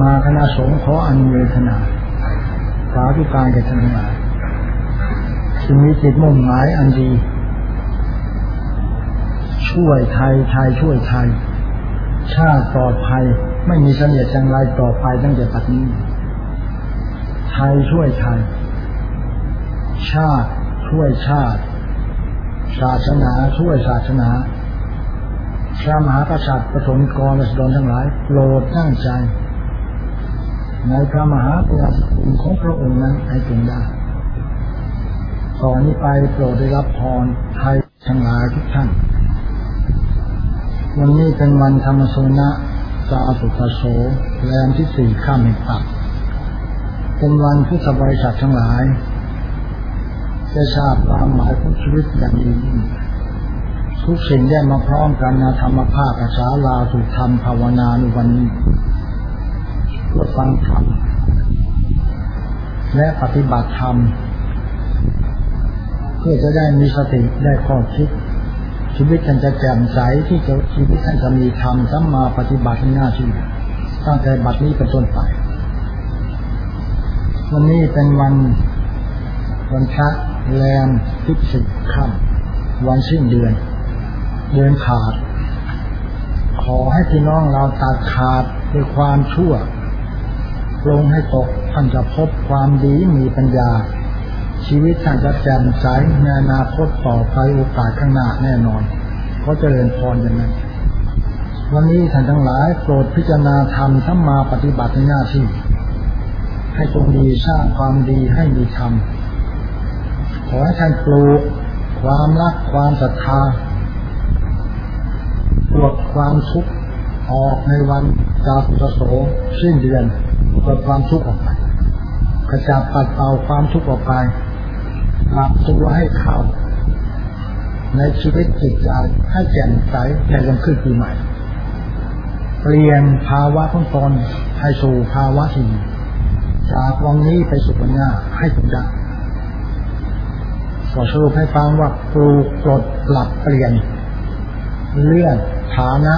มาคณะสงฆ์ขออนุโมทนาสาธุการแก่ท่านทั้งหลายที่มีจิตมุ่งหมายอันดี ช่วยไทยไทยช่วยไทย ชาติปลอดภัยไม่มีเสนียดจังไรต่อไปตั้งแต่ปัจจุบันไทยช่วยไทย ชาติช่วยชาติ ศาสนาช่วยศาสนาพระมหากษัตริย์ประสงค์กรและสดรทั้งหลายโปรดตั้งใจ ในพระมหากษัตริย์ของพระองค์นั้นให้จงได้ต่อนนี้ไปโปรดได้รับพรไทยทั้งหลายทุกท่าน วันนี้เป็นวันธรรมสนะจาสุปโสแรมที่สี่ข้ามแห่งปักเป็นวันพุทธบริษัททั้งหลายจะทราบความหมายของชีวิตอย่างดีทุกสิ่งได้มาพร้อมกันนะธรรมภาคอาสาลาสุธรรมภาวนาในวันนี้ เพื่อฟังธรรมและปฏิบัติธรรม เพื่อจะได้มีสติได้ข้อคิด ชีวิตท่านจะแจ่มใสที่จะชีวิตท่านจะมีธรรมสัมมาปฏิบัติหน้าที่ตั้งแต่บัดนี้เป็นต้นไปวันนี้เป็นวันวันพระแรมที่สิบค่ำวันสิ้นเดือน เดือนขาด ขอให้พี่น้องเราตัดขาดด้วยความชั่ว ลงให้ตกท่านจะพบความดีมีปัญญา ชีวิตท่านจะแจ่มใสในอนาคตต่อไปโอกาสข้างหน้าแน่นอนเขาจะเรียนพรอย่างนั้นวันนี้ท่านทั้งหลายโปรดพิจารณาธรรมทั้งมาปฏิบัติในหน้าที่ ให้จงดีสร้างความดีให้มีธรรมขอให้ท่านปลูกความรักความศรัทธาปลดความทุกข์ออกในวันจาตุโสสิ้นเดือน ปลดความทุกข์ออกไปกระจับปัดเป่าความทุกข์ออกไปหลับตัวให้เข้า ในชีวิตจิตใจให้แจ่มใสในวันขึ้นปีใหม่ เปลี่ยนภาวะของตนให้สู่ภาวะที่จากวันนี้ไปสู่วันหน้าให้ถึงได้ขอสรุปให้ฟังว่าปลูกปลดปรับเปลี่ยน เลื่อนฐานะ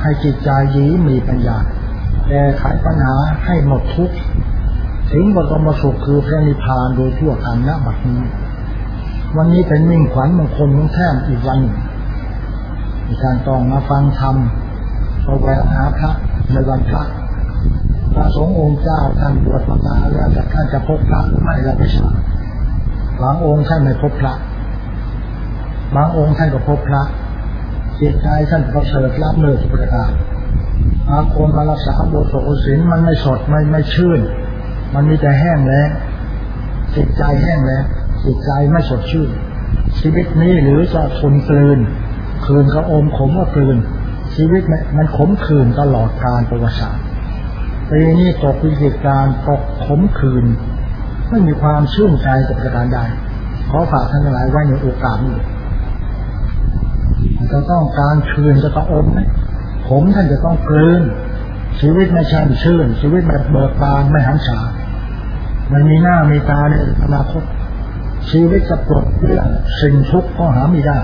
ให้จิตใจยีมีปัญญา แก้ไขปัญหาให้หมดทุกข์ถึงบรมสุขคือพระนิพพานโดยทั่วกันณบัดนี้ วันนี้เป็นมิ่งขวัญมงคลของแท้อีกวันหนึ่งมีการต้องมาฟังธรรมเอาแวะหาพระในวันพระพระสงฆ์องค์เจ้าท่านบวชมาแล้วแต่ท่านจะพบพระไม่ละไม่ทราบางองค์ท่านไม่พบพระบางองค์ท่านก็พบพระจิตใจท่านประเสริฐรับเลิศประการ บาคนมารักษาโบสถ์ศีลมันไม่สดไม่ไม่ชื่น มันมีแต่แห้งแล้วจิตใจแห้งแล้วจิตใจไม่สดชื่น ชีวิตนี้หรือจะทนกลืนคืนก็อมขมก็กลืน ชีวิตมันขมขื่นตลอดการประวัติศาสตร์ปีนี้ตกวิกฤตการตกขมขืน ไม่มีความชื่นใจกับประการใดขอฝากท่านหลายไว้ในโอกาสนี้จะต้องการคืนจะต้องอมไห มผมท่านจะต้องกลืนชีวิตไม่ช่ำชื่น ชีวิตแบบเบิกบานไม่หันษามันมีหน้ามีตาในอนาคตชีวิตจะปลดเรื่องสิ่งทุกข์ก็หาไม่ได้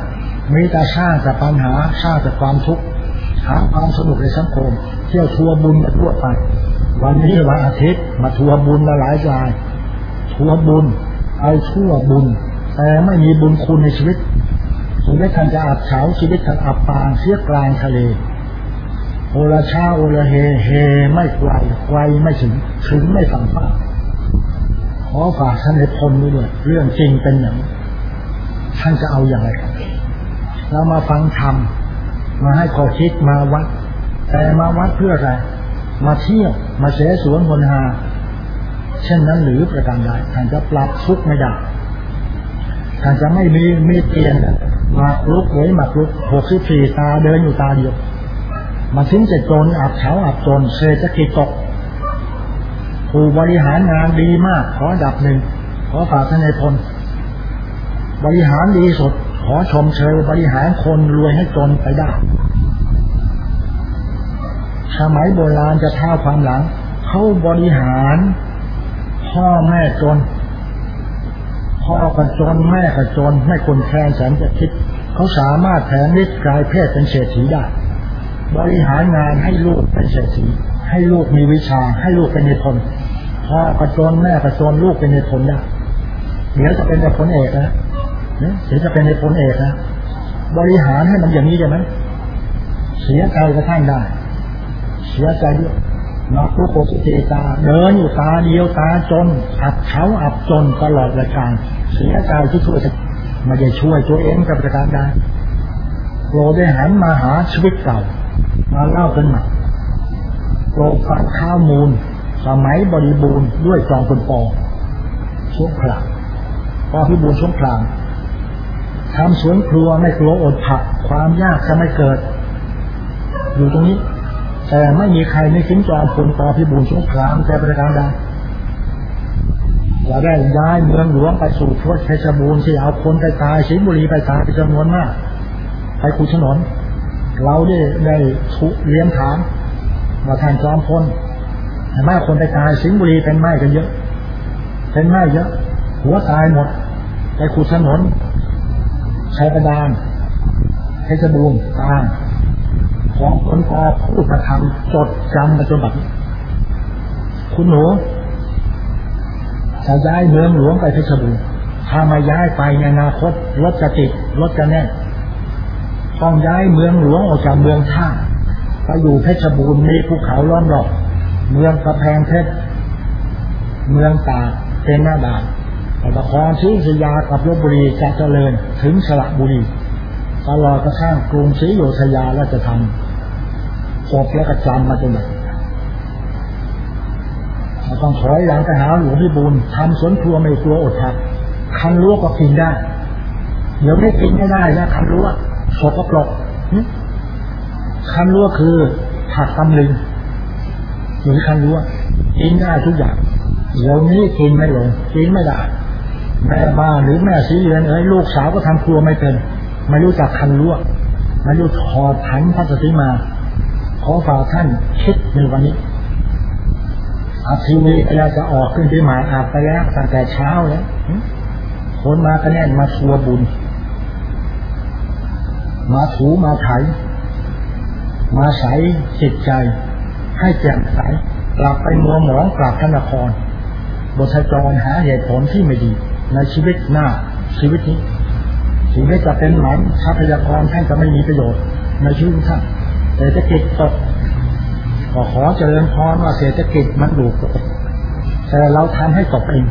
มีแต่สร้างแต่ปัญหาสร้างแต่ความทุกข์หาความสนุกในสังคม เที่ยวทัวบุญมาทั่วไป วันนี้วันอาทิตย์มาทัวบุญมาหลายราย ทัวบุญ เอาชั่วบุญ แต่ไม่มีบุญคุณในชีวิตชีวิตท่านจะอับเฉาชีวิตท่านอับปางเสียกลางทะเล โอละชาโอละเฮเฮไม่ไกลไกลไม่ถึงถึงไม่สัมภาขอฝากท่านให้พลด้วยเรื่องจริงเป็นอย่างท่านจะเอาอย่างไรเรามาฟังธรรมมาให้ข้อคิดมาวัด แต่มาวัดเพื่ออะไร มาเที่ยวมาเสสวนคนหา เช่นนั้นหรือประการใดท่านจะปรับทุกไม่ได้ท่านจะไม่มีมีเตียนมาลุกหวยมาลุกหกสิบสี่ตาเดินอยู่ตาเดียว มาทิ้งจะจนอับเฉาอับจนเศรษฐกิจตกผู้บริหารงานดีมาก ขอดับหนึ่ง ขอฝากท่านในพลบริหารดีสุด ขอชมเชยบริหารคนรวยให้จนไปได้สมัยโบราณจะท่าความหลัง เขาบริหาร พ่อแม่จน พ่อก็จนแม่ก็จน ไม่คนแทนแสนจะคิด เขาสามารถแทนนิสกลายเพศเป็นเศรษฐีได้ บริหารงานให้ลูกเป็นเศรษฐีให้ลูกมีวิชา ให้ลูกเป็นในพลพ่อประจนแม่ประจนลูกเป็นในพลได้เดี๋ยวจะเป็นในพลเอกนะเดี๋ยวจะเป็นในพลเอกนะบริหารให้มันอย่างนี้ได้ไหมเสียใจกระทั่งได้ เสียใจด้วยนักทุกโสิเจตา เดินอยู่ตาเดียวตาจน อับเช้าอับจนตลอดรายการเสียใจที่ช่วยมาจะช่วยตัวเองกับประการได้โปรได้หันมาหาชีวิตเก่า มาเล่ากันใหม่โปรฟังข้ามูล สมัยบริบูรณ์ด้วยจองคนปอช่วงพลางปอพิบูลช่วงพลางทำสวนครัวไม่กลัวอดผัก ความยากจะไม่เกิด อยู่ตรงนี้ แต่ไม่มีใครไม่คิดจอมพลปอพิบูลช่วงพลางแต่ประการใดเราได้ย้ายเมืองหลวงไปสู่ทวดเพชรบูรณ์ที่เอาคนไปตายสิงห์บุรีไปตายเป็นจำนวนมากไปขุดถนน เราได้ได้ทุเลี้ยงฐานมาทานจอมพลแต่แม่คนไปตายสิงห์บุรีเป็นไม้กันเยอะ เป็นไม้เยอะ หัวตายหมด ไปขุดถนนชายกระดานเพชรบูรณ์ตางของคนกอพูดมาทำจดจำมาจนแบบคุณหนูจะย้ายเมืองหลวงไปเพชรบูรณ์ถ้ามาย้ายไปในอนาคตรถจะติดรถจะแน่น ต้องย้ายเมืองหลวงออกจากเมืองท่าไปอยู่เพชรบูรณ์มีภูเขาล้อมรอบเมืองกระแพงเพชรเมืองตาเป็นหน้าด่านตะครศรีสยากับลบบุรีจะเจริญถึงสระบุรีตลอดกระทั่งกรุงศรีอยุธยาและจะทำจบแล้วก็จำมาจนแบบต้องถอยหลังไปหาหลวงพี่บุญทำสวนครัวไม่กลัวอดทับคันรั้วก็กินได้ เดี๋ยวไม่กินไม่ได้นะคันรั้ว สกปรกคันรั้วคือผักตำลึงหรือคันรั้วกินได้ทุกอย่างเดี๋ยวนี้กินไม่ลงกินไม่ได้แม่บ้านหรือแม่สีเรือนเอ้ยลูกสาวก็ทำครัวไม่เป็น ไม่รู้จักคันรั้วไม่รู้ถอดผันพระสติมา ขอฝากท่านคิดในวันนี้อาทีวีเวลาจะออกขึ้นที่หมายอาบไปแล้วตั้งแต่เช้าแล้วคนมาก็แน่นมาทัวบุญ มาถูมาไถ มาใสจิตใจ ให้แจ่มใสกลับไปมัวหมองกลับธนคร บทจรหาเหตุผลที่ไม่ดี ในชีวิตหน้าชีวิตนี้ชีวิตจะเป็นหมันทรัพยากรท่านจะไม่มีประโยชน์ในชีวิตท่านแต่จะเกิดตกก็ขอเจริญพรว่าเศรษฐกิจมันดูแต่เราทำให้ตกเอง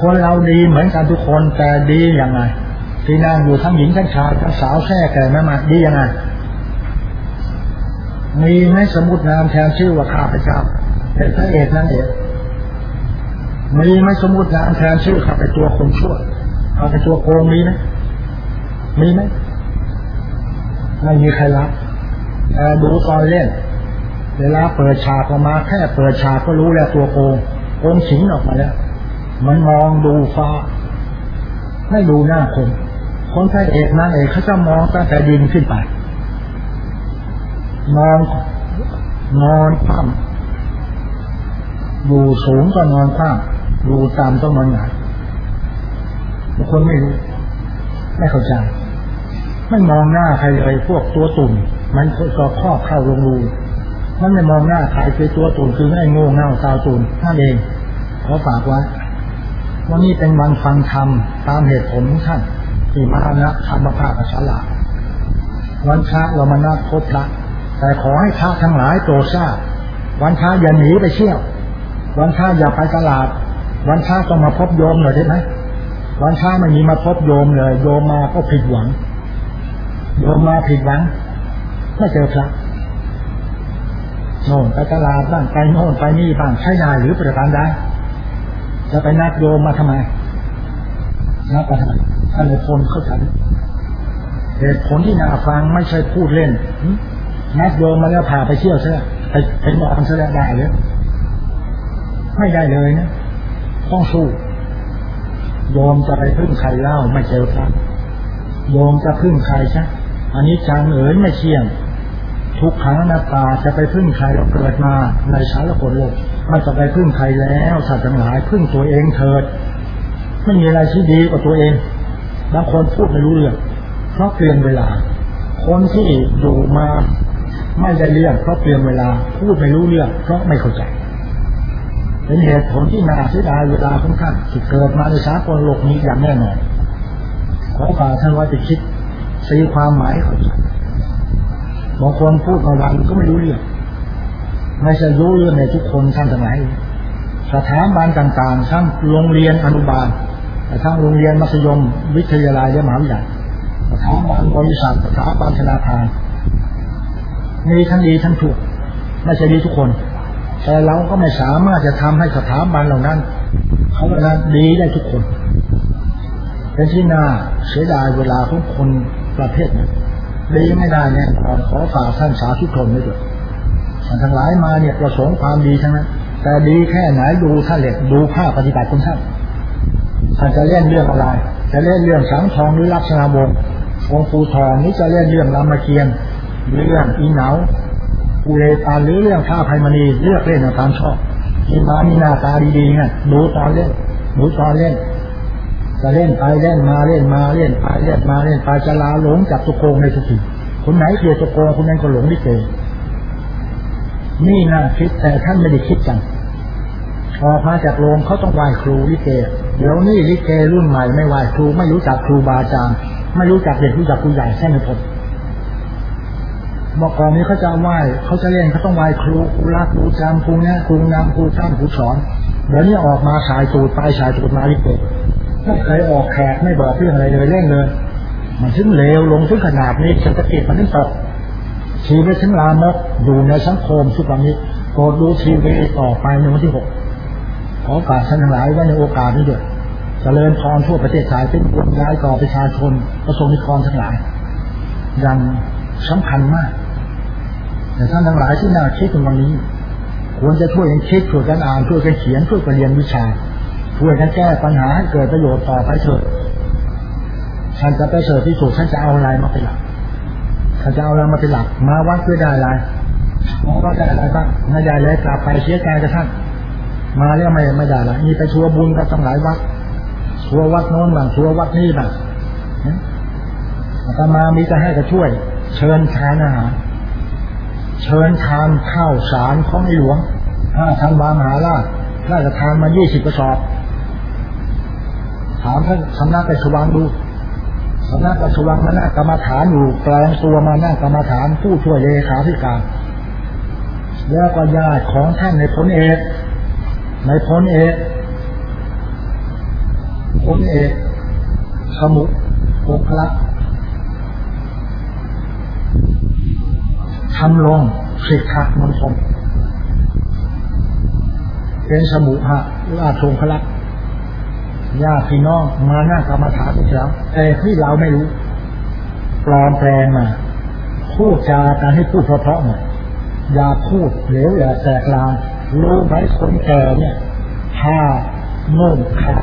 คนเราดีเหมือนกันทุกคนแต่ดียังไง ที่นั่งอยู่ทั้งหญิงทั้งชายทั้งสาวแค่แก่ไม่มาดียังไงมีไหมสมุดนามแทนชื่อว่าข้าพเจ้าเป็นพระเอกนั่นเองมีไหมสมุดนามแทนชื่อข้าเป็นตัวคนชั่วข้าเป็นตัวโกงมีไหมมีไหมไม่มีใครรับแต่ดูตอนเล่น เวลาเปิดฉากออกมาแค่เปิดฉากก็รู้แล้วตัวโกงโกงสิงออกมาแล้ว มันมองดูฟ้า ไม่ดูหน้าคน คนพระเอกนางเอกเขาจะมองตั้งแต่ดินขึ้นไปนอนนอนคว่ำอยู่สูงก็นอนคว่ำอยู่ต่ำต้องนอนหงายบางคนไม่รู้ไม่เข้าใจ ไม่มองหน้าใครเลยพวกตัวตุ่นมันก็ครอบเข้าลงรูมันไม่มองหน้าใครคือตัวตุ่นคือไม่โง่เง่าตาตุ่นท่านเองขอฝากไว้วันนี้เป็นวันฟังธรรมตามเหตุผลของท่าน ที่มานะธรรมภาคสาลาวันพระเรามานัดพบพระแต่ขอให้พระทั้งหลายโปรดทราบวันพระอย่าหนีไปเที่ยว วันพระอย่าไปตลาด วันพระต้องมาพบโยมหน่อยได้ไหมวันพระไม่มีมาพบโยมเลย โยมมาก็ผิดหวัง โยมมาผิดหวังไม่เจอพระโน่นไปตลาดบ้างไปโน่นไปนี่บ้างใช้นายหรือประการใดจะไปนัดโยมมาทำไมนัดไปทำไม ท่านในคนเข้าใจเหตุผลที่นาฟังไม่ใช่พูดเล่นนัดโยมมาแล้วพาไปเที่ยวซะไปไปนอนซะได้หรือไม่ได้เลยนะต้องสู้โยมจะไปพึ่งใครเล่าไม่เจอพระโยมจะพึ่งใครใช่อันนี้จางเอ๋ยไม่เชี่ยง ทุกครั้งนาตาจะไปพึ่งใครเราเกิดมาในชาละคนโลกมันจะไปพึ่งใครแล้วสัตว์ทั้งหลายพึ่งตัวเองเถิด ไม่มีอะไรที่ดีกว่าตัวเอง บางคนพูดไม่รู้เรื่องเพราะเปลี่ยนเวลา คนที่อยู่มาไม่ได้เรื่องเพราะเปลี่ยนเวลา พูดไม่รู้เรื่องเพราะไม่เข้าใจ เป็นเหตุผลที่นาเสียดายเวลาของท่านที่เกิดมาในสากลโลกนี้อย่างแน่นอนขอฝากท่านว่าจะคิดสีความหมายเข้าใจบางคนพูดมาวันก็ไม่รู้เรื่องไม่ใช่รู้เรื่องในทุกคนท่านทั้งหลายสถาบันต่างๆทั้งโรงเรียนอนุบาล ทั้งโรงเรียนมัธยม วิทยาลัยและมหาวิทยาลัยสถาบันบริษัทสถาบันธนาคารมีทั้งดีทั้งถูกไม่ใช่ดีทุกคน แต่เราก็ไม่สามารถจะทำให้สถาบันเหล่านั้นเขาเนั้นดีได้ทุกคนเป็นที่น่าเสียดายเวลาของคนประเภทนี้ดีไม่ได้เนี่ยขอขอฝากท่านสาธุชนไว้ด้วยท่านทั้งหลายมาเนี่ยประสงค์ความดีทั้งนั้นแต่ดีแค่ไหนดูท่านเหล็กดูภาพปฏิบัติของท่าน ท่านจะเล่นเรื่องอะไร จะเล่นเรื่องสังทองหรือลักษณะวงองค์ปูทองนี้จะเล่นเรื่องรามเกียรติเรื่องอีเหนาอุเรตาหรือเรื่องท่าไพมณีเลือกเล่นตามชอบที่มามีหน้าตาดีๆเนี่ยดูตอนเล่นดูตอนเล่นจะเล่นไปเล่นมาเล่นมาเล่นไปเล่นมาเล่นไปจะลาหลงจับตุโกงในทุกทีคนไหนเกลียดตุโกงคนนั้นก็หลงที่เกนี่น่าคิดแต่ท่านไม่ได้คิดกัน พอพาจากโรงเขาต้องไหว้ครูลิเกเดี๋ยวนี้ลิเกรุ่นใหม่ไม่ไหว้ครูไม่รู้จักครูบาอาจารย์ไม่รู้จักเด็กรู้จักครูใหญ่แค่ไหนพอเมื่อก่อนนี้เขาจะไหว้เขาจะเล่นเขาต้องไหว้ครูครูรักครูจำครูเนี้ยครูนำครูจ้างครูสอนเดี๋ยวนี้ออกมาสายตูดไปสายตูดมาลิเกไม่เคยออกแขกไม่บอกเรื่องอะไรเลยเล่นเลยมันถึงเลวลงถึงขนาดนี้เศรษฐกิจมันถึงตกชีวิตถึงลามกอยู่ในสังคมทุกวันนี้โปรดดูทีวีต่อไปในวันที่หก ขอฝากท่านทั้งหลายไว้ในโอกาสนี้ด้วยเจริญพรทั่วประเทศไทยเป็นบุญย้ายต่อประชาชนประสงค์นิกรทั้งหลายยังสำคัญมาก แต่ท่านทั้งหลายที่น่าคิดในวันนี้ ควรจะช่วยกันคิดช่วยกันอ่านช่วยกันเขียนช่วยกันเรียนวิชา ช่วยกันแก้ปัญหาให้เกิดประโยชน์ต่อไปเถิดท่านจะไปเสริฐที่สุดท่านจะเอาอะไรมาเป็นหลักท่านจะเอาอะไรมาเป็นหลัก มาวัดเพื่อได้อะไรก็ได้อะไรบ้างไม่ได้เลยกลับไปเสียใจกับท่าน มาแล้วไม่ไม่ได้ละมีไปชัวบุญก็ต้องหลายวัดชัววัดโน้นบ้างชัววัดนี้บ้างอามามีจะให้ก็ช่วย เชิญทานอาหารเชิญทานข้าวสารของในหลวงห้าทานวางหาราชน่าจะทานมายี่สิบกระสอบ ถามท่านสำนักไปสว่างดูสำนักไปสว่างมาหน้ากรรมฐานอยู่แปลงตัวมาหน้ากรรมฐานผู้ช่วยเลขาธิการ แล้วก็ญาติของท่านในพลเอก ในพลเอกพลเอกสมุทรพงคลักษ์ทำลงสิกขะมณฑลเป็นสมุหะราชงคลักษ์ญาติพี่น้องมาหน้ากรรมฐานอีกแล้วแต่ที่เราไม่รู้ ปลอมแปลงมาพูดจาการให้พูดเพราะๆหน่อยอย่าพูดเหลวอย่าแสกลาง รู้ไหมคนแก่เนี่ยถ้าโน่นขา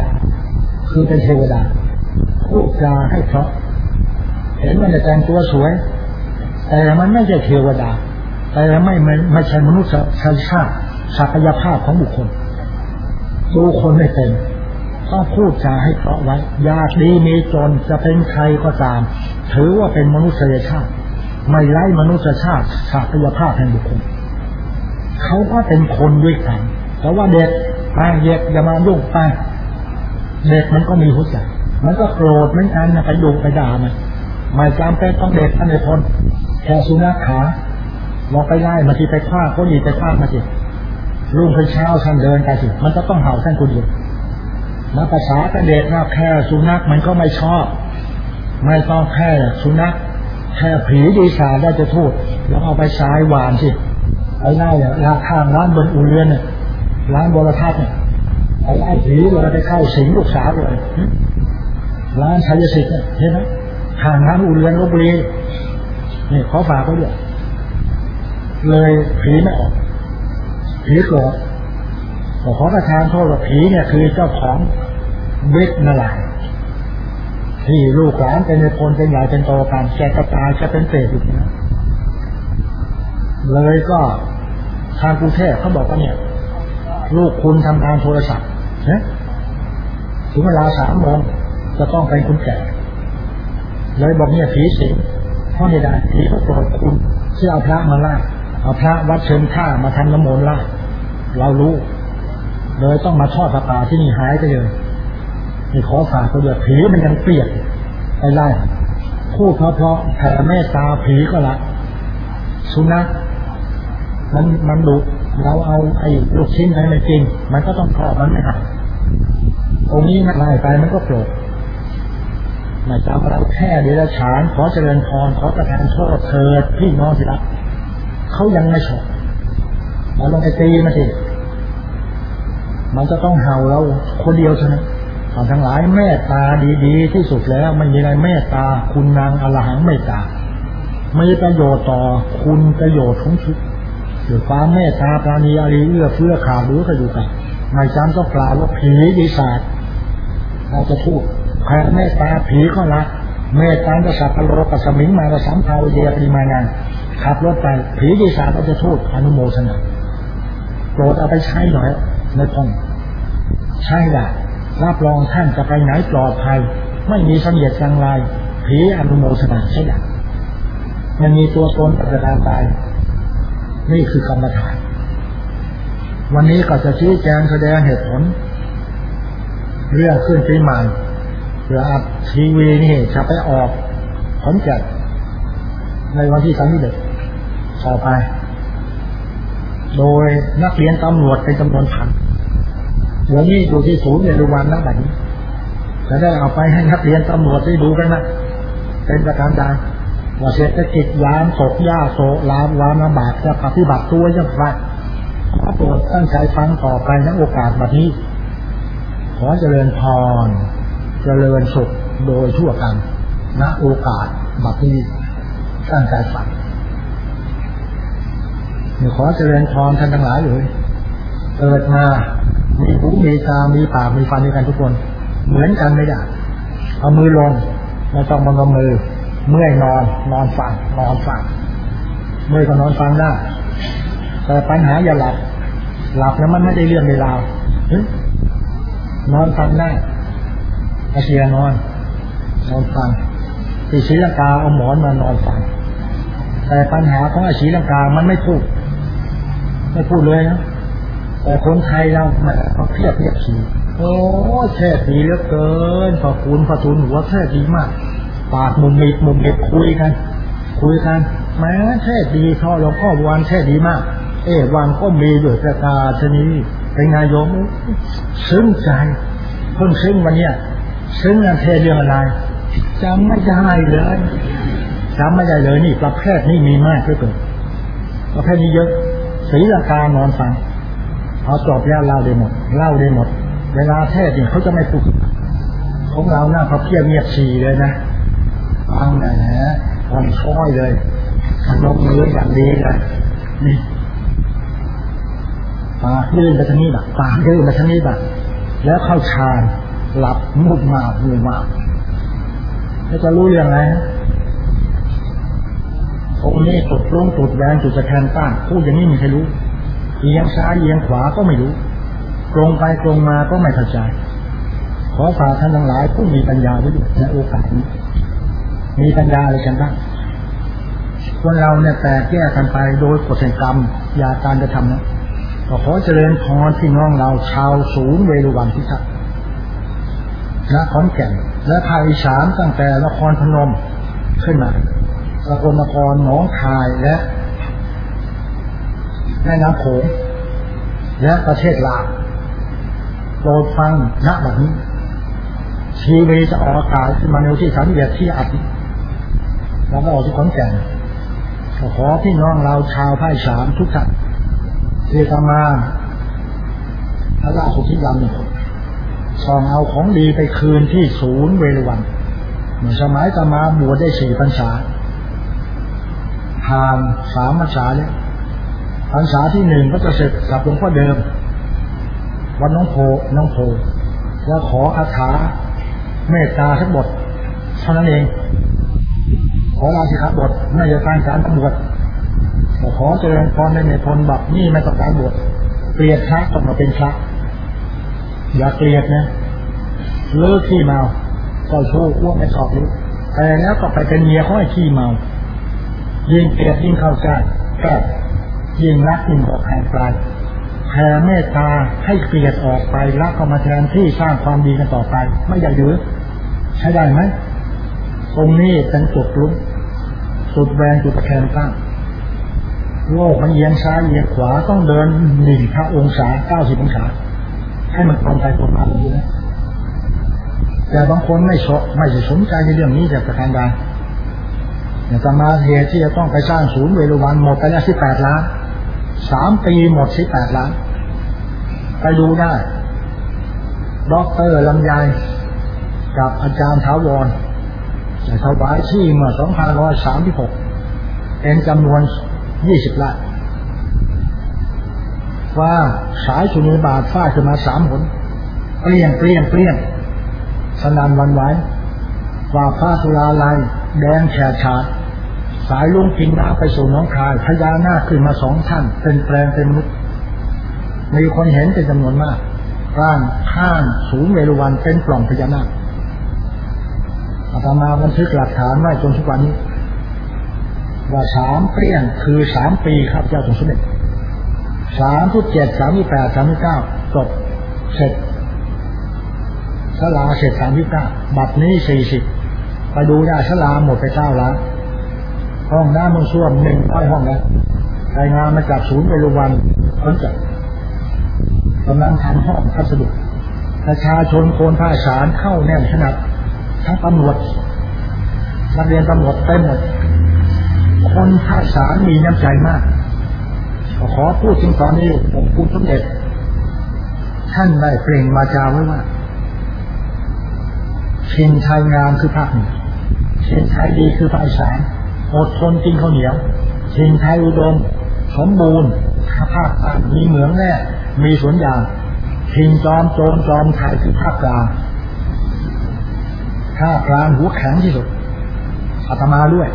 คือเป็นเทวดาพูดจาให้เพราะเห็นมันจะแต่งตัวสวย แต่มันไม่ใช่เทวดา แต่ไม่ไม่ใช่มนุษย์ชาติศักยภาพของบุคคลดูคนไม่เป็นต้องพูดจาให้เพราะไว้ ยากดีมีจนจะเป็นใครก็ตาม ถือว่าเป็นมนุษยชาติ ไม่ไร้มนุษยชาติศักยภาพแห่งบุคคล เขาก็เป็นคนด้วยกัน แต่ว่าเด็กไปเด็กอย่ามายุ่งไปเด็กมันก็มีหัวใจมันก็โกรธเหมือนกันนะไปดุไปด่ามันไม่จำเป็นต้องเด็กท่านในพลแค่สุนัขขาลองไปไล่มาทีไปฆ่าก็ดีไปฆ่ามาสิรุ่งขึ้นเช้าท่านเดินไปสิมันจะต้องเห่าท่านคนเดียวนักภาษาแต่เด็กนะแค่สุนัขมันก็ไม่ชอบ ไม่ต้องแค่สุนัขแค่ผีดีสาได้จะโทษแล้วเอาไปสายหวานสิ ไอ้น่าเนี่ยราคาร้านบนอุเรือนเนี่ยร้านบรทัศน์เนี่ยไอ้ไอ้ผีเราไปเข้าสิงลูกสาวเลยร้านชัยสิทธิ์เนี่ยเห็นไหมทางร้านอุเรือนลบบุรีนี่ขอฝากเขาด้วยเลยผีไม่ออกผีโกรธขอประทานโทษว่าผีเนี่ยคือเจ้าของเวทนั่นแหละที่ลูกหลานเป็นในพลเป็นใหญ่เป็นโตกันแกก็ตายจะเป็นเศษอีกนะเลยก็ ทางกรุงเทพเขาบอกว่าเนี่ย ลูกคุณทำทางโทรศัพท์นะถึงเวลาสามโมงจะต้องเป็นคุณแก่เลยบอกเนี่ยผีสิงเพราะไม่ได้ผีเขาโกรธคุณที่เอาพระมาล่าเอาพระวัดเชิญท่ามาทำน้ำมนต์ล่าเรารู้ เลยต้องมาทอดพระป่าที่นี่หายไปเลยนี่ขอฝากตัวเดียวผีมันยังเปียกไปไล่พูดเพราะๆแผ่เมตตาผีก็ละสุนัข มันมันดุเราเอาไอ้ลูกชิ้นไปไม่จริง มันก็ต้องขอบมันไม่หักตรงนี้มันไล่ไปมันก็โกรธไม่จำเราแค่เดรัจฉานขอเจริญพรขอประทานโทษเถิดพี่น้องสิรักเขายังไม่ชอบเราลงไปตีมาสิมันจะต้องเห่าเราคนเดียวใช่ไหมตอนทั้งหลายเมตตาดี ๆ ที่สุดแล้วมันมีอะไรเมตตาคุณนางอรหังเมตตามีประโยชน์ต่อคุณประโยชน์ของชีวิต หรือความเมตตาปราณีอารีเอื้อเฟื้อข่าดหรือก็อยู่กันไม่จำต้องกล่าวว่าผีดีศาสตร์เราจะพูดแผ่เมตตาผีก็รัก เมตตาจะสัพพโลกสมิงมากระสัมภาวเยปริมางานขับรถไปผีดีศาสตร์ก็จะทูดอนุโมทนาโปรดเอาไปใช้หน่อยในท้องใช่ได้รับรองท่านจะไปไหนปลอดภัย ไม่มีสังเกตจังไรผีอนุโมทนาใช่ไหมมันมีตัวตนประการตาย นี่คือกรรมฐาน วันนี้ก็จะชี้แจงแสดงเหตุผล เรื่องขึ้นปีใหม่เพื่ออัดทีวีนี่จะไปออกผลจัดในวันที่สามที่เด็กต่อไป โดยนักเรียนตำรวจเป็นจำนวนพันเดี๋ยวนี้อยู่ที่ศูนย์เรียนรู้วันนักบบนี้จะได้เอาไปให้นักเรียนตำรวจได้ดูกันนะเป็นประการใด ว่าเศรษฐกิจยามตกยาโศลามวามลำบากจะปฏิบัติตัวยังไงขอโปรดตั้งใจฟังต่อไปในโอกาสแบบนี้ ขอเจริญพร เจริญสุขโดยทั่วกันณโอกาสแบบนี้ตั้งใจฟังขอเจริญพรท่านทั้งหลายเลยเกิดมา มีหูมีตา มีปาก มีฟันด้วยกันทุกคน เหมือนกันไม่ได้ เอามือลงไม่ต้องบังเอามือ เมื่อยนอน นอนฟังนอนฟังเมื่อยก็นอนฟังได้แต่ปัญหาอย่าหลับ หลับแล้วมันไม่ได้เรื่องเวลานอนฟังได้อาเชียนอน นอนฟังที่ศีลังกาเอาหมอนมานอนฟังแต่ปัญหาของอาชีลังกามันไม่พูดไม่พูดเลยนะแต่คนไทยเราเขาเทียบเทียบสีโอ้แค่ดีเหลือเกินพอคุณพอทุนหัวแค่ดีมาก ปากมุมมิดมุมเด็กคุยกัน คุยกันแม้แค่ดีท่อหลวงพ่อวันแค่ดีมาก เอวันก็มีอยู่ประกาศนี้เป็นไงโยมซึ้งใจเพิ่งซึ้งวันเนี้ยซึ้งงานเทศเรื่องอะไรจำไม่ได้เลยจำไม่ได้เลยนี่ ประเภทนี้มีมากด้วยกันประเภทนี้เยอะศีลกานอนฟังพอจบแล้วเล่าได้หมดเล่าได้หมด เวลาเทศเนี่ยเขาจะไม่พูดของเราหน้าเขาเพียบเงียบฉี่เลยนะ ฟังนะฮะฟังช้อยเลยลงมืออย่างดีเลยนี่ปากยื่นไปทางนี้แบบปากยื่นไปทางนี้แบบแล้วเข้าฌานหลับมุดมาหูมาแล้วจะรู้ยังไงองค์นี้ตุดรุ้งตุดแรงตุดสะแทนต้านพูดอย่างนี้มีใครรู้เอียงซ้ายเอียงขวาก็ไม่รู้ตรงไปตรงมาก็ไม่เข้าใจ ขอฝากท่านทั้งหลายผู้มีปัญญาไว้ด้วยในโอกาสนี้ มีปัญญาอะไรกันบ้างคนเราเนี่ยแตกแยกกันไปโดยกฎแห่งกรรมยาการจะทำนะก็ขอเจริญพรที่น้องเราชาวศูนย์เวรุวันพิทักษ์และขอนแก่นและภาคอีสานตั้งแต่นครพนมขึ้นมาสกลนครหนองคายและแม่น้ำโขงและประเทศลาวโปรดฟังณบัดนี้ชีวีจะออกอากาศขึ้นมาในวันที่สามเดือนที่อัด เราก็ออกที่ขอนแก่นขอพี่น้องเราชาวภาคสามทุกท่านที่ทำมาพระราชทิยามส่องเอาของดีไปคืนที่ศูนย์เวรวันเหมือนสมัยตมาบวชได้สี่พรรษาผ่านสามพรรษาเนี่ยพรรษาที่หนึ่งก็จะเสร็จกับหลวงพ่อเดิม วันน้องโพน้องโพแล้วขออาถาเมตตาทั้งหมดเท่านั้นเอง ขอลาสิครับบทไม่จะตั้งการบวชขอเจริญพรในในพลบักนี่ไม่ต้องการบวชเกลียดพระต้องมาเป็นพระอย่าเกลียดนะเลิกขี้เมา ก็ชู้อ้วกไม่ชอบรู้แต่แล้วก็ไปเป็นเมียห้อยขี้เมา ยิ่งเกลียดยิ่งเข้าใจแก้ยิ่งรักยิ่งบอกแห่งไกลแผ่เมตตาให้เกลียดออกไปรักเข้ามาแทนที่สร้างความดีกันต่อไป ไม่อยากยื้อใช้ได้ไหม ตรงนี้เป็นจุดลุ้มจุดแรงจุดแขนตั้งโลกมันเอียงซ้ายเอียงขวาต้องเดินหนึ่งพระองศาเก้าสิบองศาให้มันตรงไปตรงมาอยู่นะแต่บางคนไม่สไม่สนใจในเรื่องนี้จากประการใดอย่างอาตมาเหตุที่จะต้องไปสร้างศูนย์เวรุวันหมดไปแล้วสิบแปดล้านสามปีหมดสิบแปดล้าน ไปดูได้ด็อกเตอร์ลำไยกับอาจารย์ถาวร ถวายที่เมื่อ2536 เป็นจำนวน 20ล้านว่าสายสุนีบาทฟาดขึ้นมาสามหนเปลี่ยนเปลี่ยนเปลี่ยนสนันวันไหวว่าฟ้าสุราลายแดงแฉะฉาดสายลุงพิงน้ำไปสู่น้องคายพญานาคขึ้นมาสองท่าน เป็นแปลงเป็นมนุษย์มีคนเห็นเป็นจำนวนมากร่างข้างสูงเวรุวันเป็นปล่องพญานาค อาตมาบันทึกหลักฐานไว้จนทุกวันนี้ ว่าสามเปลี่ยนคือสามปีครับเจ้าสมเด็จสามทุกเจ็ดสามที่แปดสามที่เก้าจบเสร็จสลาเสร็จสามที่เก้าบัตรนี้สี่สิบไปดูได้สลาหมดไปเก้าล้านห้องน้ำมันส้วมหนึ่งร้อยห้องนะรายงานมาจากศูนย์ไปรุวันค้นจัดกำลังทำห้องพัสดุประชาชนโคนผ้าสารเข้าแน่นขนาด ทั้งตำรวจนักเรียนตำรวจเต็มหมดคนภาคสารมีน้ำใจมาก ขอพูดถึงตอนนี้ผมพูดสมเด็จ ท่านได้เปล่งมาจาไว้ว่าเชียงไทยงามคือภาคเหนือเชียงไทยดีคือภาคสารอดทนกินข้าวเหนียวเชียงไทยอุดมสมบูรณ์ภาคกลางมีเหมืองแร่มีสวนยางชิงจอมโจรจอมไทยคือภาคกลาง ข้าพรานหัวแข็งที่สุดอาตมาด้วย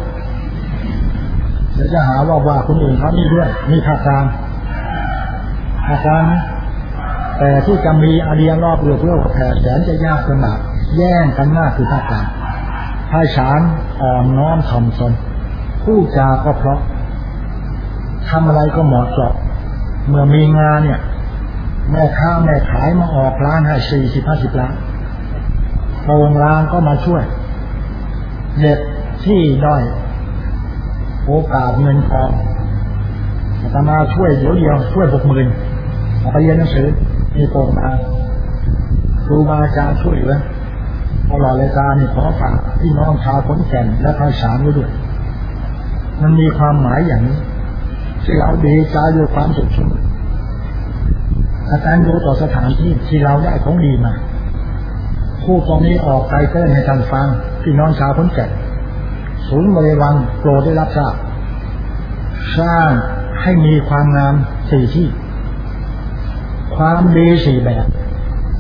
เดี๋ยวจะหาว่าว่าคนอื่นเขานี่ด้วยมีภาคกลางภาคกลางแต่ที่จะมีอาเรียรอบเรือเพื่อแผ่แสนจะยากขนาดแย่งกันมากคือภาคกลางภาคสารอ่อนน้อมถ่อมตนผู้จาก็เพราะทำอะไรก็เหมาะสมเมื่อมีงานเนี่ย แม่ค้าแม่ขายมาออกร้านให้สี่สิบห้าสิบล้าน โปรงรางก็มาช่วย เด็กที่ด้อยโอกาสเงินทองจะมาช่วยเดี๋ยวเดียวช่วยหกหมื่นไปเรียนหนังสือมีโปรงมาครูบาอาจารย์ช่วยเหลือตลอดรายการนี่ขอฝากพี่น้องชาวขนแก่นและภาษาด้วย มันมีความหมายอย่างนี้ที่เราดีใจด้วยความสุขสมอาการย์รู้ต่อสถานที่ที่เราได้ของดีมา ผู้ตรงนี้ออกไปเต้นให้ท่านฟังพี่น้องชาวพ้นแก่ศูนย์บริวังโปรดได้รับทราบสร้างให้มีความงามสี่ที่ ความดีสี่แบบ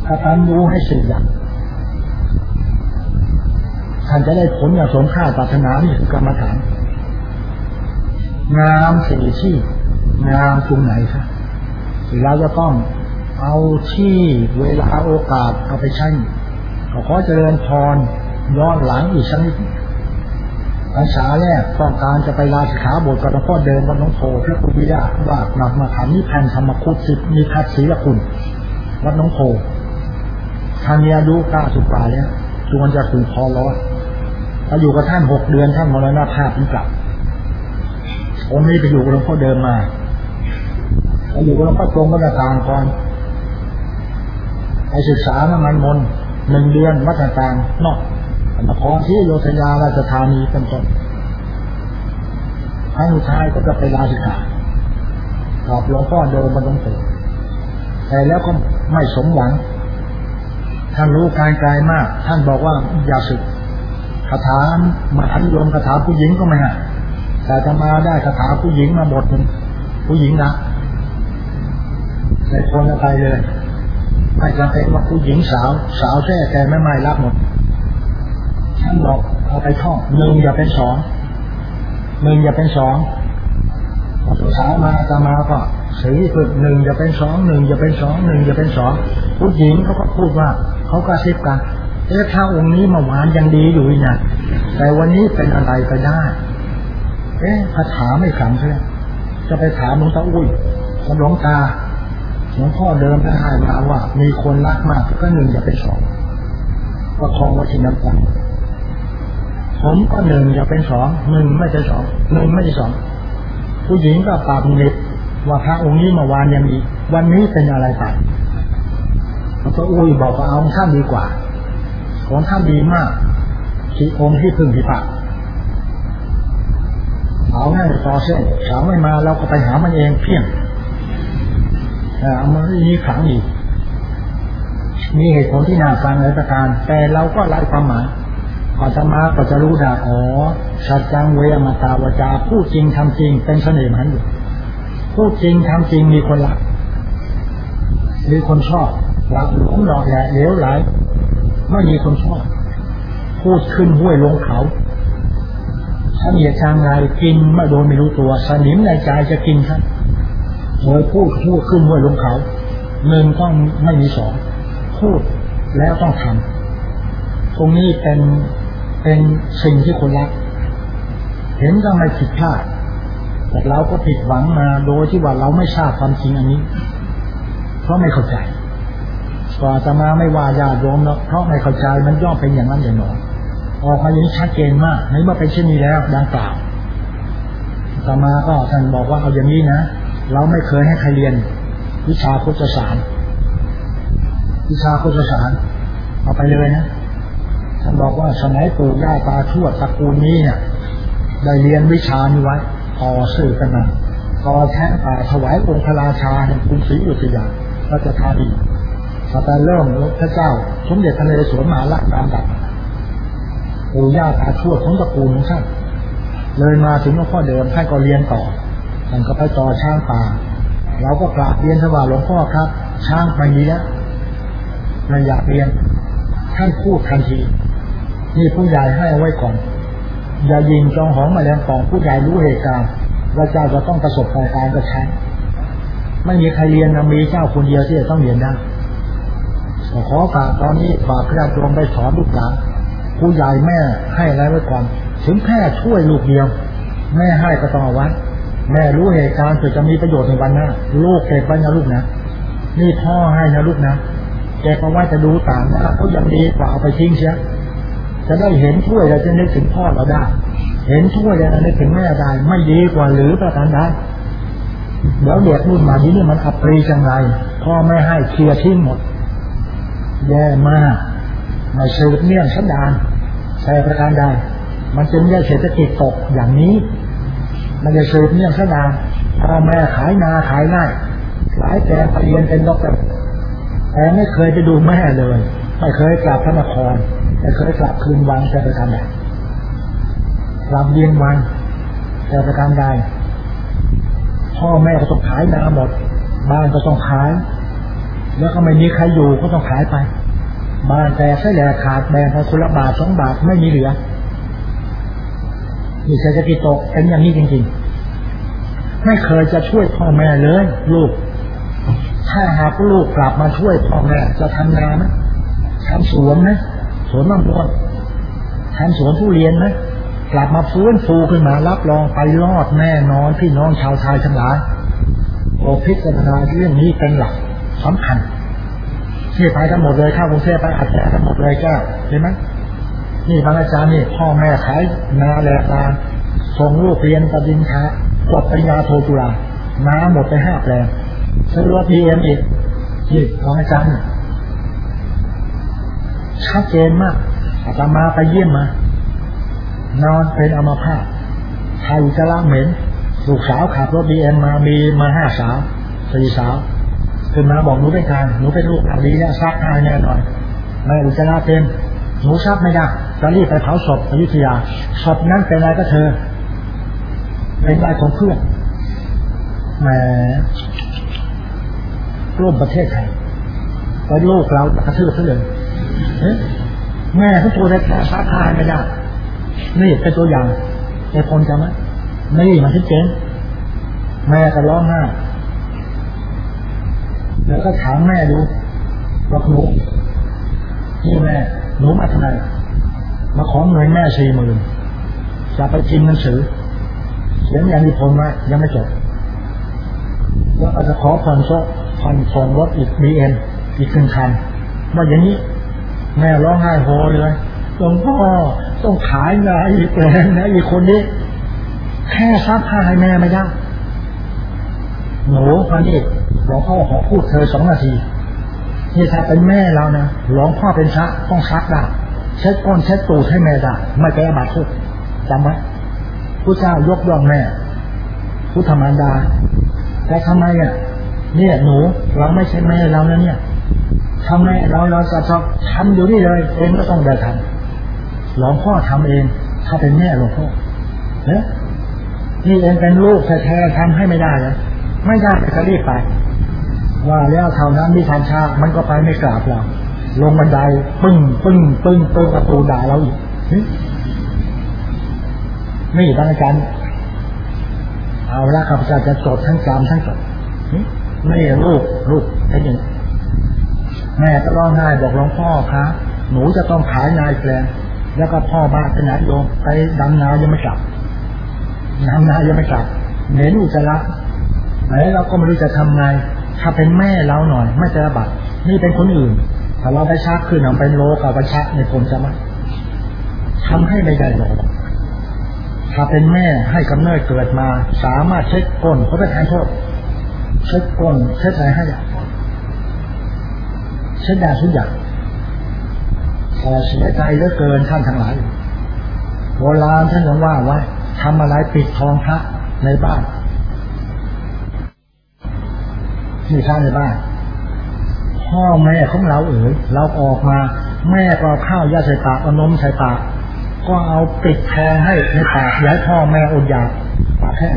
อาการรู้ให้สี่อย่างท่านจะได้ผลอย่างสมค่าปรารถนานี่คือกรรมฐาน งามสี่ที่ งามตรงไหนครับเราจะต้องเอาที่เวลาโอกาสเอาไปใช้ ก็ขอเจริญพรย้อนหลังอีกสักนิดภาษาแรกต้องการจะไปลาสิขาบทกับหลวงพ่อเดินวัดน้องโพพระคุณวิยาว่านำมาขันนิแผ่นธรรมคุตสิบมีทัศศีลคุณวัดน้องโพท่านมีอายุเก้าสิบกว่าแล้วจวนจะถึงพอร้อยมาอยู่กับท่านหกเดือนท่านมรณภาพถึงกลับองค์นี้ไปอยู่กับหลวงพ่อเดินมาไปอยู่กับหลวงพ่อตรงก็จะตามก่อนไปศึกษามันมน หนึ่งเดือนวัดต่างๆนอกนครที่โยธยาราชธานีเป็นต้นครั้งสุดท้ายก็จะไปลาสิกขาตอบหลวงพ่อเดินมาตรงตัวแต่แล้วก็ไม่สมหวัง ท่านรู้การไกลมาก ท่านบอกว่าอย่าสึกคาถามหานิยมคาถาผู้หญิงก็ไม่ฮะแต่จะมาได้คาถาผู้หญิงมาบทหนึ่งผู้หญิงนะในคนละไปเลย ไม่จำเป็นว่าผู้หญิงสาว สาวแท้แต่ไม่ไม่รับหมดท่านบอกเอาไปท่องหนึ่งอย่าเป็นสองหนึ่งอย่าเป็นสองสาวมาตามาก็สีฝึกหนึ่งอย่าเป็นสองหนึ่งอย่าเป็นสองหนึ่งอย่าเป็นสองผู้หญิงเขาก็พูดว่าเขาก็ซิบกันเอ๊ะถ้าองค์นี้มาหวานยังดีอยู่เนี่ยแต่วันนี้เป็นอะไรไปได้เอ๊ะคาถาไม่ขลังใช่จะไปถามหลวงตาอุ้ยกับหลวงตา หลวงพ่อเดินไปให้มาว่า มีคนรักมากก็หนึ่งอย่าไปสองก็คองวัชิน้ำตาผมก็หนึ่งอย่าเป็นสองหนึ่งไม่ใช่สองหนึ่งไม่ใช่สองผู้หญิงก็ปากเน็บว่าพระองค์นี้เมื่อวานยังมีวันนี้เป็นอะไรไปหลวงตาอุ้ยบอกว่าเอาท่านดีกว่า ของท่านดีมากที่องค์ที่พึ่งที่ปากเอาง่ายต่อเส้นสาวไม่มาเราก็ไปหามันเองเพียง เอามานี้ขังอีก มีเหตุผลที่น่าฟังหลายประการ แต่เราก็ไล่ความหมายพอจะมาก็จะรู้ได้อ๋อชัดจังเวอมาตาวจาพูดจริงทำจริงเป็นเสน่ห์มันอยู่พูดจริงทำจริงมีคนรักมีคนชอบรักหลงหลอกแหละเลี้ยวไหลไม่มีคนชอบ พูดขึ้นห้วยลงเขาถ้าเหยียดทางไรกินไม่โดนไม่รู้ตัวสนิมในใจจะกินครับ โดยพูดพูดขึ้นห้วยลงเขาหนึ่งต้องไม่มีสองพูดแล้วต้องทำตรงนี้เป็นเป็นสิ่งที่คนรัก เห็นก็ไม่ผิดพลาดแต่เราก็ผิดหวังมาโดยที่ว่าเราไม่ทราบความจริงอันนี้ เพราะไม่เข้าใจกว่าจะมาไม่ว่าญาติโยมแล้วเพราะไม่เข้าใจมันย่อมเป็นอย่างนั้นอย่างน้อยออกมาอย่างนี้ชัดเจนมากในเมื่อเป็นเช่นนี้แล้วดังกล่าวต่อมาก็ท่านบอกว่าเอาอย่างนี้นะ เราไม่เคยให้ใครเรียน วิชาพุทธศาสตร์วิชาพุทธศาสตร์เอาไปเลยนะท่านบอกว่าสมัยปู่ย่าตาทวดตระกูลนี้เนี่ยได้เรียนวิชานี้ไว้ต่อสื่อกันมาต่อแท้ป่าถวายองค์พระราชาแห่งกรุงศรีอยุธยาราชธานีแต่เริ่มพระเจ้า สมเด็จพระนเรศวรมหาราชการดับปู่ย่าตาทวดของตระกูลของท่านเลยมาถึงหลวงพ่อเดิมท่านก็เรียนต่อ ท่านก็ไปต่อช่างป่า เราก็กราบเรียนถวายหลวงพ่อครับช่างไปนี้แล้วไม่อยากเรียน ท่านพูดทันทีนี่ผู้ใหญ่ให้เอาไว้ก่อน อย่ายิงจองหองมาแรงกองผู้ใหญ่รู้เหตุการณ์ว่าเจ้าจะต้องประสบการณ์การกระชั้นไม่มีใครเรียนนะมีเจ้าคนเดียวที่จะต้องเรียนได้ขอฝากตอนนี้ฝากพระราชวงไปสอนลูกหลานผู้ใหญ่แม่ให้อะไรไว้ก่อนถึงแค่ช่วยลูกเดียว แม่ให้ก็ต้องเอาไว้ แม่รู้เหตุการณ์เพื่อจะมีประโยชน์ในวันหน้าลูกเก็บไว้นะลูกนะนี่พ่อให้นะลูกนะแกก็ว่าจะดูต่างนะเขายังดีกว่าเอาไปทิ้งเสียจะได้เห็นช่วยเราจะนึกถึงพ่อเราได้ เห็นช่วยเราจะนึกถึงแม่ได้ ไม่ดีกว่าหรือประการใดเดี๋ยวเด็กรุ่นมานี้นี่มันอัปรีจังไรพ่อไม่ให้เคลียร์ทิ้งหมด แย่มากไม่สืบเนื่องสันดานใช่ประการใดมันจึงได้เศรษฐกิจตกอย่างนี้ มันจะสืบเนื่องสนานพ่อแม่ขายนาขายไร่ขายแต่ไปเรียนเป็นด็อกเตอร์แต่ไม่เคยไปดูแม่เลย ไม่เคยกลับพระนครไม่เคยกลับคืนวังแต่ประการใดกลับเรียนวังแต่ประการใดพ่อแม่ก็ต้องขายนาหมด บ้านก็ต้องขาย แล้วก็ไม่มีใครอยู่ก็ต้องขายไป บ้านแต่ใช้แหลกขาดแบ่งไปคนละบาทสองบาทไม่มีเหลือ มีเศรษฐกิจตกเป็นอย่างนี้จริงๆ ไม่เคยจะช่วยพ่อแม่เลยลูก ถ้าหากลูกกลับมาช่วยพ่อแม่จะทำงานไหมทำสวนไหมสวนมะม่วงทำสวนทุเรียนไหมกลับมาฟื้นฟูขึ้นมารับรองไปรอดแน่นอนพี่น้องชาวไทยทั้งหลายโอพิจารณาเรื่องนี้เป็นหลักสำคัญที่ไปกันหมดเลยข้าวกรุงเทพไปอัดแอกันหมดเลยแก้วเห็นไหม นี่บางอาจารย์นี่พ่อแม่ขายนาแลกลาส่งลูกเรียนปริญญาจบปริญญาโทจุฬาน้ำหมดไปห้าแปลงซื้อรถพีเอ็มอีกนี่ของอาจารย์ชัดเจนมากอาตมาไปเยี่ยมมา นอนเป็นอัมพาตไทยจะละเหม็นลูกสาวขับรถบีเอ็มมามีมาห้าสาวสี่สาวขึ้นมาบอกหนูเป็นการหนูเป็นลูกอัดีเนี่ยซักให้แน่หน่อยแม่อุจจาระเต็มหนูซักไม่ได้ จะรีบไปเผาศพอยุธยาศพนั้นเป็นอะไรก็เธอ เป็นอะไรของเพื่อนแหมร่วมประเทศไทยไปลูกเรากระทืบซะเลยแม่เขาตัวเล็กแค่ซักผ้าไม่ได้นี่เป็นตัวอย่างแต่คนจำไหมนี่มันที่เจ๊งแม่ก็ร้องไห้แล้วก็ถามแม่ดูว่าหนูนี่แม่หนูมาทำไม มาขอเงินแม่สี่หมื่นจะไปกินหนังสือเขียนยานิพนธ์ไว้ยังไม่จบแล้วอาจจะขอผ่อนโซ่ผ่อนผ่อนรถอีกบีเอ็นอีกหนึ่งคันว่าอย่างนี้ แม่ร้องไห้โฮเลยหลวงพ่อต้องขายนาอีกแปลงนะอีกคนนี้ แค่ซักผ้าให้แม่ไม่ได้หนูพันเอกหลวงพ่อขอพูดเธอสองนาทีนี่ถ้าเป็นแม่เรานะหลวงพ่อเป็นพระต้องซักได้ เช็ดก้นเช็ดตูดให้แม่ได้ไม่แก้บาดทุกจำไว้ผู้เจ้ายกย่องแม่พุทธมารดาแต่ทำไมอะเนี่ยหนูเราไม่ใช่แม่เรานะเนี่ยทำไมเราเราจะชอบทำอยู่นี่เลยเองก็ต้องได้ทำหลวงพ่อทำเอง ถ้าเป็นแม่หลวงพ่อเนี่ยนี่เองเป็นลูกแท้ๆทำให้ไม่ได้เลยไม่ได้ก็รีบไป ว่าแล้วเท่านั้นที่ทำชา มันก็ไปไม่กราบเรา ลงบันไดปึ้งปึ้งปึ้งปึ้งประตูด่าเราอีกนี่ตั้งการเอาละข้าพเจ้าจะจดทั้งจำทั้งจดไม่ลูกลูกไอ้ยังแม่ก็ร้องไห้บอกหลวงพ่อครับหนูจะต้องขายนายแปลงแล้วก็พ่อบ้านไปไหนโยมไปดำนายังไม่กลับดำนายังไม่กลับเหม็นอุจจาระไหนเราก็ไม่รู้จะทำไงถ้าเป็นแม่เราหน่อย ไม่จะบัตรนี่เป็นคนอื่น ถ้าเราไปชักขึ้นเอาเป็นโลกับไปชักในคนจะมาทำให้ไม่ได้หรอกถ้าเป็นแม่ให้กำเนิดเกิดมา สามารถเช็ดก้นเขาไปแทนโทษเช็ดก้นเช็ดอะไรให้เช็ดได้ทุกอย่างแต่เสียใจเหลือเกินท่านทั้งหลายโบราณท่านยังว่าไว้ทำอะไรปิดทองพระในบ้านที่ท่านในบ้าน พ่อแม่ของเราเอ๋ยเราออกมา แม่ก็ข้าวยาใส่ปากเอานมใส่ปาก ก็เอาปิดแทงให้ในปากย้ายพ่อแม่อดอยากปากแห้ง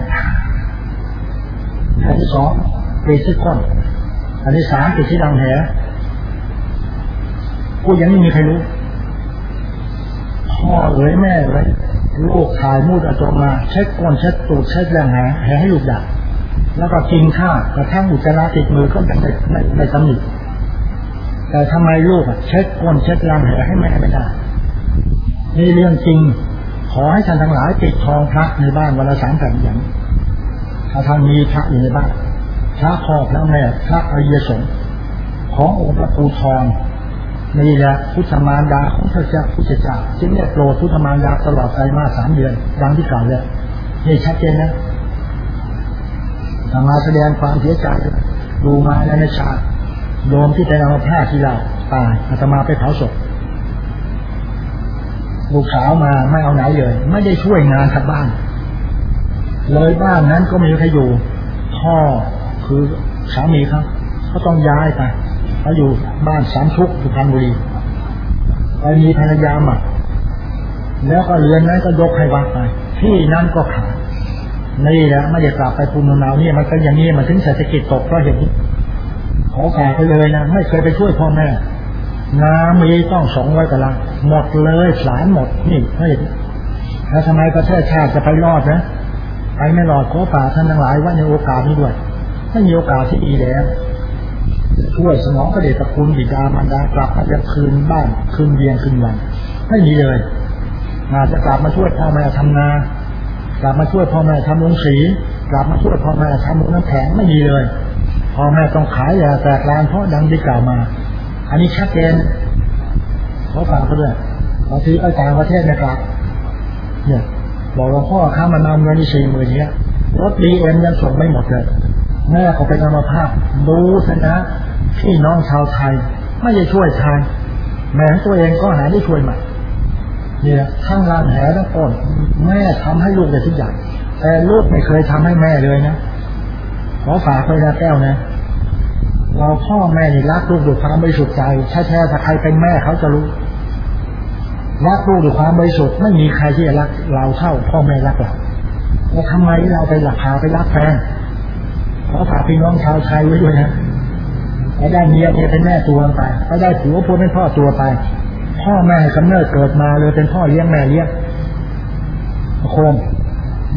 อันที่สองปิดที่ก้นอันที่สามปิดที่ดังแหกูยังไม่มีใครรู้พ่อเอ๋ยแม่เอ๋ยลูกถ่ายมูดอจมาเช็ดก้นเช็ดตูดเช็ดแรงแหแหให้ลูกอยากแล้วก็กินข้าวกระทั่งอุจจาระติดมือก็ไม่ไม่ไม่สำนึก แต่ทำไมลูกเช็ดก้นเช็ดรังแหให้แม่ไม่ได้นี่เรื่องจริง ขอให้ท่านทั้งหลายติดทองพระในบ้านวันละสามแผ่นอย่างถ้าท่านมีพระอยู่ในบ้านพระพ่อพระแม่พระอริยสงฆ์ขององค์พระปูทองนี่แหละพุทธมารดาของพระเจ้าพุทธเจ้าจึงได้โปรดพุทธมารดาตลอดไปมาสามเดือนดังที่กล่าวเลยนี่ชัดเจนนะทำมาแสดงความเสียใจดูมาแล้วในชาติ โยมที่ไปเอาผ้าที่เราตายอาตมาไปเผาศพลูกสาวมาไม่เอาไหนเลย ไม่ได้ช่วยงานทับบ้าน เลยบ้านนั้นก็ไม่มีใครอยู่พ่อคือสามีเขาเขาต้องย้ายไปเขาอยู่บ้านสามชุกสุพรรณบุรีไปมีภรรยาหมักแล้วก็เรือนนั้นก็ยกให้วัดไป ที่นั้นก็ขายนี่แหละไม่ได้กลับไปภูมิลำเนาเนี่ยมันเป็อย่างนี้มันถึงเศรษฐกิจตกเพราะเหตุนี้ ขอฝากไปเลยนะไม่เคยไปช่วยพ่อแม่น้ำมีต้องสองร้อยกะลัง หมดเลยสารหมดนี่เฮ้แล้วทำไมประเทศชาติจะไปรอดนะไปไม่รอดขอฝากท่านทั้งหลายว่าในโอกาสนี้ด้วยถ้ามีโอกาสที่ดีแล้วช่วยสมองประเดชตระคุณบิดามารดากลับมาจะคืนบ้านคืนเบียงคืนวันไม่มีเลยมาจะกลับมาช่วยพ่อแม่ทำงานกลับมาช่วยพ่อแม่ทำลงสีกลับมาช่วยพ่อแม่ทำลงน้ำแข็งไม่มีเลย พ่อแม่ต้องขายยาแตกลานเพราะดังที่กล่าวมา อันนี้ชัดเจนเขาฝากเขาด้วยบางทีไอ้ต่างประเทศนะครับ เนี่ยบอกว่าพ่อข้ามันเอาเงินสี่หมื่นเนี้ยรถดีเอ็มยังส่งไม่หมดเลยแม่เขาเป็นอัมพาตดูสนะพี่น้องชาวไทย ไม่ได้ช่วยทานแม่ตัวเองก็หาได้ช่วยมาเนี่ยทั้งรานแหทั้งต้นแม่ทำให้ลูกได้ทุกอย่างแต่ลูกไม่เคยทำให้แม่เลยนะ ขอฝากไปนะแก้วนะ เราพ่อแม่นี่รักลูกด้วยความบริสุทธิ์ใจแท้ๆถ้าใครเป็นแม่เขาจะรู้รักลูกด้วยความบริสุทธิ์ไม่มีใครที่จะรักเราเท่าพ่อแม่รักเราแล้วทำไมเราไปหลักพาไปรักแฟนขอฝากพี่น้องชาวไทยไว้ด้วยนะถ้าได้เมียเมียเป็นแม่ตัวไปถ้าได้ผัวผัวเป็นพ่อตัวไป พ่อแม่กำเนิดเกิดมาเลยเป็นพ่อเลี้ยงแม่เลี้ยงคม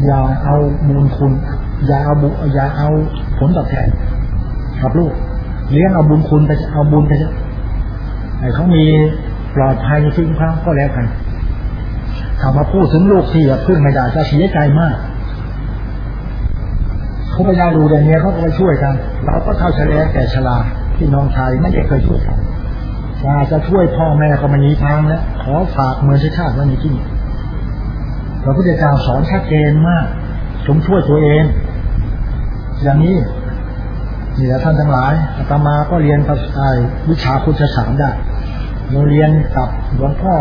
อย่าเอามูลคุณ อย่าเอาบุอย่าเอาผลตอบแทนกับลูกเลี้ยงเอาบุญคุณไปเอาบุญไปเถอะไอ้เขามีปลอดภัยในชีวิตเขาก็แล้วกันถ้ามาพูดถึงลูกที่พึ่งไม่ได้จะเสียใจมากเขาพยายามดูแต่เนี้ยเขาก็ไปช่วยกัน เราก็เท่าเฉลี่ยแก่ชราที่น้องชายไม่ได้เคยช่วยกันถ้าจะช่วยพ่อแม่ก็ม่มีทางแล้วขอฝากเมือนชาติไว้ในที่พระพุทธเจ้าสอนชัดเจนมากจงช่วยตัวเอง อย่างนี้นี่แหละท่านทั้งหลายอาตมาก็เรียนภาษาวิชาคุณศาสตร์ได้เราเรียนกับหลวงพ่อ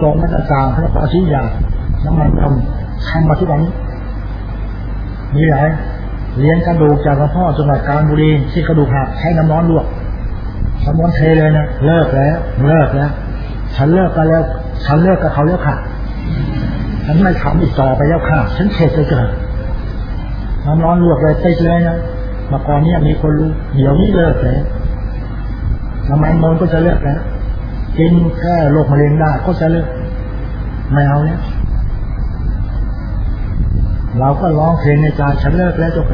ทรงมัตตารย์พระปอชิยาน้ำมันทำทำมาทุกวันนี้นี่แหละเรียนกระดูกจากหลวงพ่อจังหวัดกาญบุรีที่กระดูกหักใช้น้ำร้อนลวกน้ำร้อนเทเลยนะเลิกแล้วเลิกแล้วฉันเลิกกันแล้ว ฉันเลิกกับเขาแล้วค่ะฉันไม่ทำอีกต่อไปแล้วค่ะ ฉันเข็ดเลยเกิน น้ำร้อนลวกเลยติดเลยนะมาก่อนนี้มีคนรู้เดี๋ยวนี้เลิกแล้วทำไมมนก็จะเลิกแล้วกินแค่โรคมะเร็งได้ก็จะเลิกไม่เอาแล้วเราก็ร้องเพลงในใจฉันเลิกแล้วจ้ะ